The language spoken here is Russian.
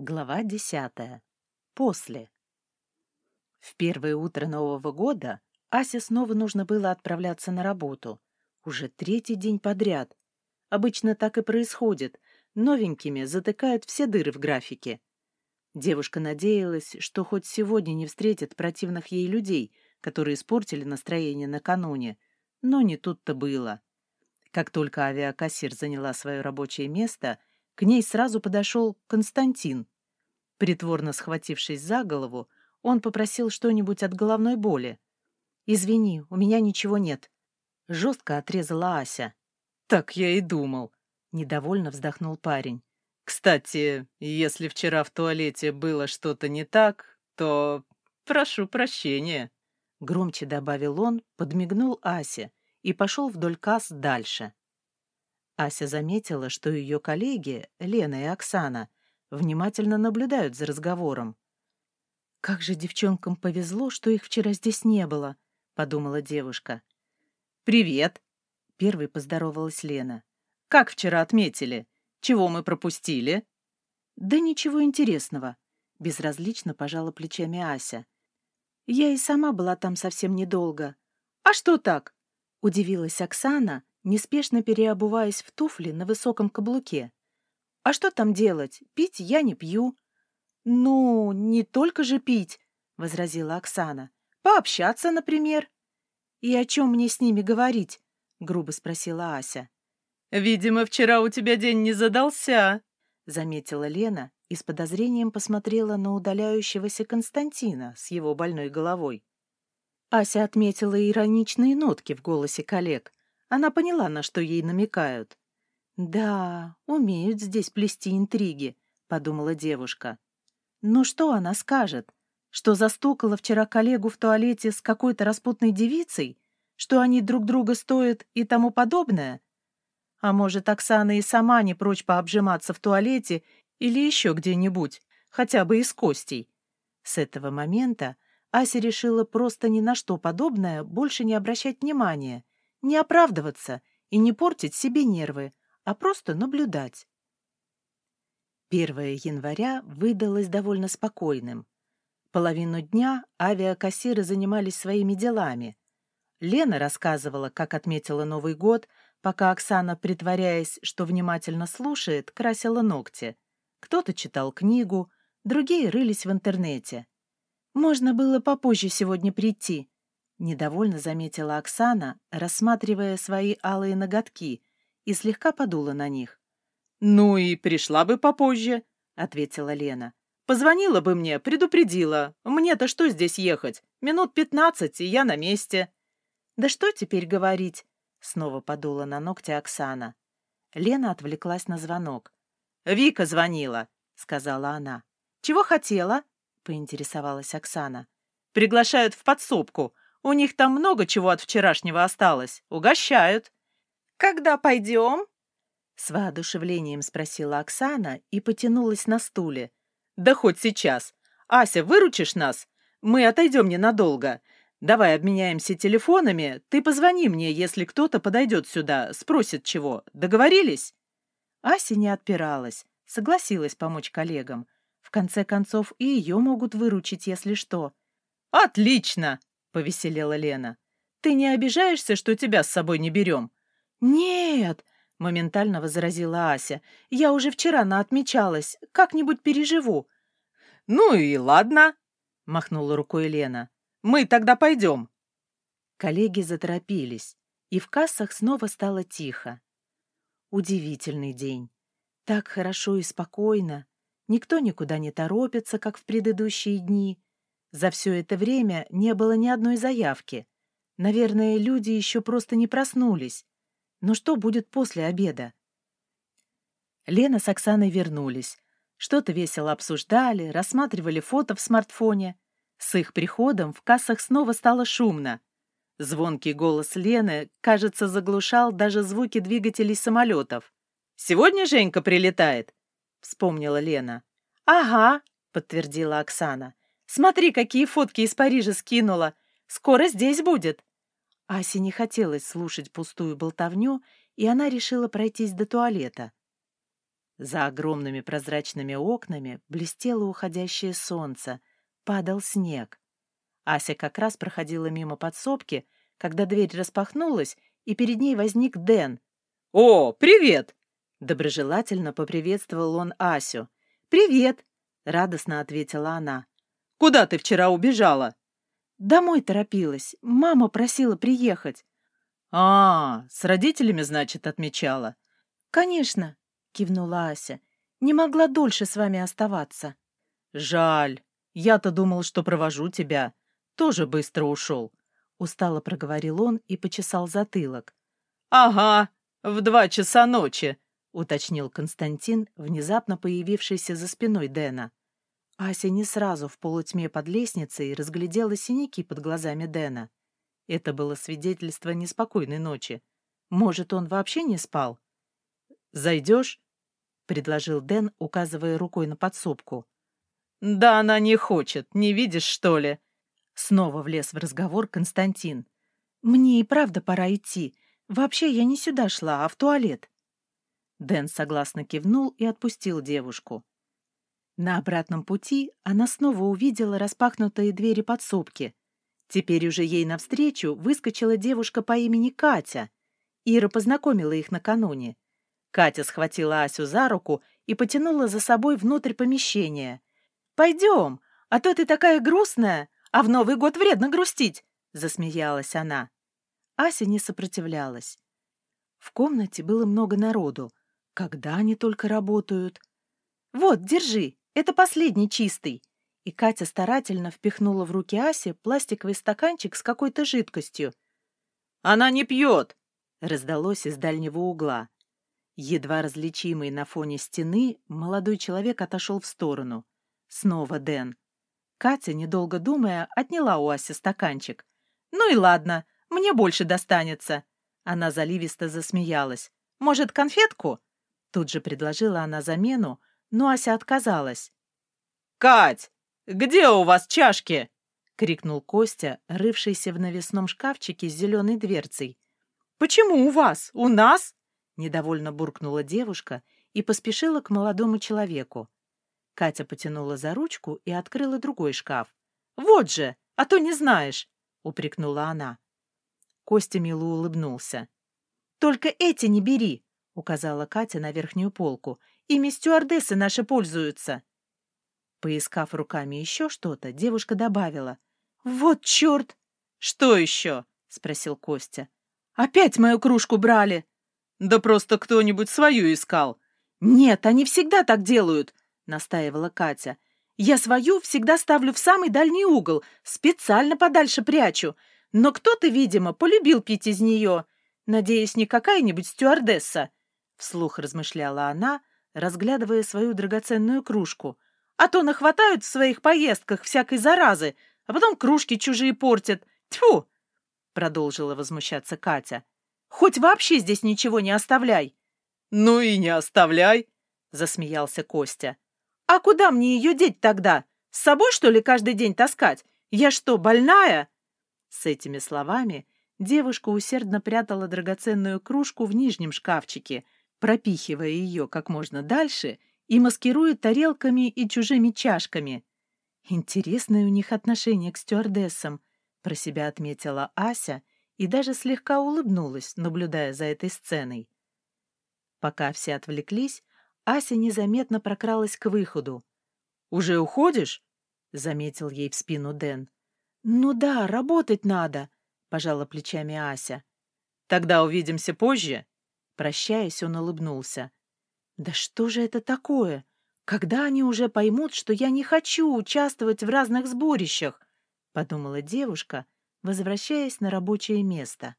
Глава десятая. После. В первое утро Нового года Асе снова нужно было отправляться на работу. Уже третий день подряд. Обычно так и происходит. Новенькими затыкают все дыры в графике. Девушка надеялась, что хоть сегодня не встретит противных ей людей, которые испортили настроение накануне. Но не тут-то было. Как только авиакассир заняла свое рабочее место — к ней сразу подошел Константин. Притворно схватившись за голову, он попросил что-нибудь от головной боли. «Извини, у меня ничего нет». Жестко отрезала Ася. «Так я и думал», — недовольно вздохнул парень. «Кстати, если вчера в туалете было что-то не так, то прошу прощения». Громче добавил он, подмигнул Асе и пошел вдоль касс дальше. Ася заметила, что ее коллеги, Лена и Оксана, внимательно наблюдают за разговором. «Как же девчонкам повезло, что их вчера здесь не было», — подумала девушка. «Привет!» — первой поздоровалась Лена. «Как вчера отметили? Чего мы пропустили?» «Да ничего интересного», — безразлично пожала плечами Ася. «Я и сама была там совсем недолго». «А что так?» — удивилась Оксана, неспешно переобуваясь в туфли на высоком каблуке. «А что там делать? Пить я не пью». «Ну, не только же пить», — возразила Оксана. «Пообщаться, например». «И о чем мне с ними говорить?» — грубо спросила Ася. «Видимо, вчера у тебя день не задался», — заметила Лена и с подозрением посмотрела на удаляющегося Константина с его больной головой. Ася отметила ироничные нотки в голосе коллег, она поняла, на что ей намекают. «Да, умеют здесь плести интриги», — подумала девушка. «Ну что она скажет? Что застукала вчера коллегу в туалете с какой-то распутной девицей? Что они друг друга стоят и тому подобное? А может, Оксана и сама не прочь пообжиматься в туалете или еще где-нибудь, хотя бы и с Костей?» С этого момента Ася решила просто ни на что подобное больше не обращать внимания не оправдываться и не портить себе нервы, а просто наблюдать. 1 января выдалось довольно спокойным. Половину дня авиакассиры занимались своими делами. Лена рассказывала, как отметила Новый год, пока Оксана, притворяясь, что внимательно слушает, красила ногти. Кто-то читал книгу, другие рылись в интернете. «Можно было попозже сегодня прийти», Недовольно заметила Оксана, рассматривая свои алые ноготки, и слегка подула на них. «Ну и пришла бы попозже», — ответила Лена. «Позвонила бы мне, предупредила. Мне-то что здесь ехать? Минут пятнадцать, и я на месте». «Да что теперь говорить?» — снова подула на ногти Оксана. Лена отвлеклась на звонок. «Вика звонила», — сказала она. «Чего хотела?» — поинтересовалась Оксана. «Приглашают в подсобку. У них там много чего от вчерашнего осталось. Угощают. Когда пойдем? С воодушевлением спросила Оксана и потянулась на стуле. Да хоть сейчас. Ася, выручишь нас? Мы отойдем ненадолго. Давай обменяемся телефонами. Ты позвони мне, если кто-то подойдет сюда, спросит чего. Договорились? Ася не отпиралась, согласилась помочь коллегам. В конце концов, и ее могут выручить, если что. «Отлично!» — повеселела Лена. «Ты не обижаешься, что тебя с собой не берем?» «Нет!» — моментально возразила Ася. «Я уже вчера наотмечалась. Как-нибудь переживу». «Ну и ладно!» — махнула рукой Лена. «Мы тогда пойдем». Коллеги заторопились, и в кассах снова стало тихо. Удивительный день. Так хорошо и спокойно. Никто никуда не торопится, как в предыдущие дни. За все это время не было ни одной заявки. Наверное, люди еще просто не проснулись. Но что будет после обеда? Лена с Оксаной вернулись. Что-то весело обсуждали, рассматривали фото в смартфоне. С их приходом в кассах снова стало шумно. Звонкий голос Лены, кажется, заглушал даже звуки двигателей самолетов. «Сегодня Женька прилетает», — вспомнила Лена. «Ага», — подтвердила Оксана. Смотри, какие фотки из Парижа скинула. Скоро здесь будет». Асе не хотелось слушать пустую болтовню, и она решила пройтись до туалета. За огромными прозрачными окнами блестело уходящее солнце, падал снег. Ася как раз проходила мимо подсобки, когда дверь распахнулась, и перед ней возник Дэн. «О, привет!» Доброжелательно поприветствовал он Асю. «Привет!» — радостно ответила она. «Куда ты вчера убежала?» «Домой торопилась. Мама просила приехать». «А, с родителями, значит, отмечала?» «Конечно», — кивнула Ася. «Не могла дольше с вами оставаться». «Жаль. Я-то думал, что провожу тебя. Тоже быстро ушел». Устало проговорил он и почесал затылок. «Ага, в два часа ночи», — уточнил Константин, внезапно появившийся за спиной Дэна. Ася не сразу в полутьме под лестницей разглядела синяки под глазами Дэна. Это было свидетельство неспокойной ночи. Может, он вообще не спал? «Зайдешь?» — предложил Дэн, указывая рукой на подсобку. «Да она не хочет, не видишь, что ли?» Снова влез в разговор Константин. «Мне и правда пора идти. Вообще я не сюда шла, а в туалет». Дэн согласно кивнул и отпустил девушку. На обратном пути она снова увидела распахнутые двери подсобки. Теперь уже ей навстречу выскочила девушка по имени Катя. Ира познакомила их накануне. Катя схватила Асю за руку и потянула за собой внутрь помещения. «Пойдем, а то ты такая грустная, а в Новый год вредно грустить!» — засмеялась она. Ася не сопротивлялась. В комнате было много народу. Когда они только работают? «Вот, держи, это последний чистый!» И Катя старательно впихнула в руки Аси пластиковый стаканчик с какой-то жидкостью. «Она не пьет!» — раздалось из дальнего угла. Едва различимый на фоне стены, молодой человек отошел в сторону. Снова Дэн. Катя, недолго думая, отняла у Аси стаканчик. «Ну и ладно, мне больше достанется». Она заливисто засмеялась. «Может, конфетку?» Тут же предложила она замену, но Ася отказалась. «Кать, где у вас чашки?» — крикнул Костя, рывшийся в навесном шкафчике с зеленой дверцей. «Почему у вас? У нас?» Недовольно буркнула девушка и поспешила к молодому человеку. Катя потянула за ручку и открыла другой шкаф. «Вот же, а то не знаешь!» — упрекнула она. Костя мило улыбнулся. «Только эти не бери!» — указала Катя на верхнюю полку. «Ими стюардессы наши пользуются!» Поискав руками еще что-то, девушка добавила. «Вот черт!» «Что еще?» — спросил Костя. «Опять мою кружку брали!» Да просто кто-нибудь свою искал. Нет, они всегда так делают, настаивала Катя. Я свою всегда ставлю в самый дальний угол, специально подальше прячу. Но кто-то, видимо, полюбил пить из нее. Надеюсь, не какая-нибудь стюардесса. Вслух размышляла она, разглядывая свою драгоценную кружку. А то нахватают в своих поездках всякой заразы, а потом кружки чужие портят. Тьфу! Продолжила возмущаться Катя. Хоть вообще здесь ничего не оставляй. Ну и не оставляй, засмеялся Костя. А куда мне ее деть тогда? С собой, что ли, каждый день таскать? Я что, больная? С этими словами девушка усердно прятала драгоценную кружку в нижнем шкафчике, пропихивая ее как можно дальше и маскируя тарелками и чужими чашками. Интересное у них отношение к стюардессам, про себя отметила Ася и даже слегка улыбнулась, наблюдая за этой сценой. Пока все отвлеклись, Ася незаметно прокралась к выходу. «Уже уходишь?» — заметил ей в спину Дэн. «Ну да, работать надо», — пожала плечами Ася. «Тогда увидимся позже?» Прощаясь, он улыбнулся. «Да что же это такое? Когда они уже поймут, что я не хочу участвовать в разных сборищах?» — подумала девушка — возвращаясь на рабочее место.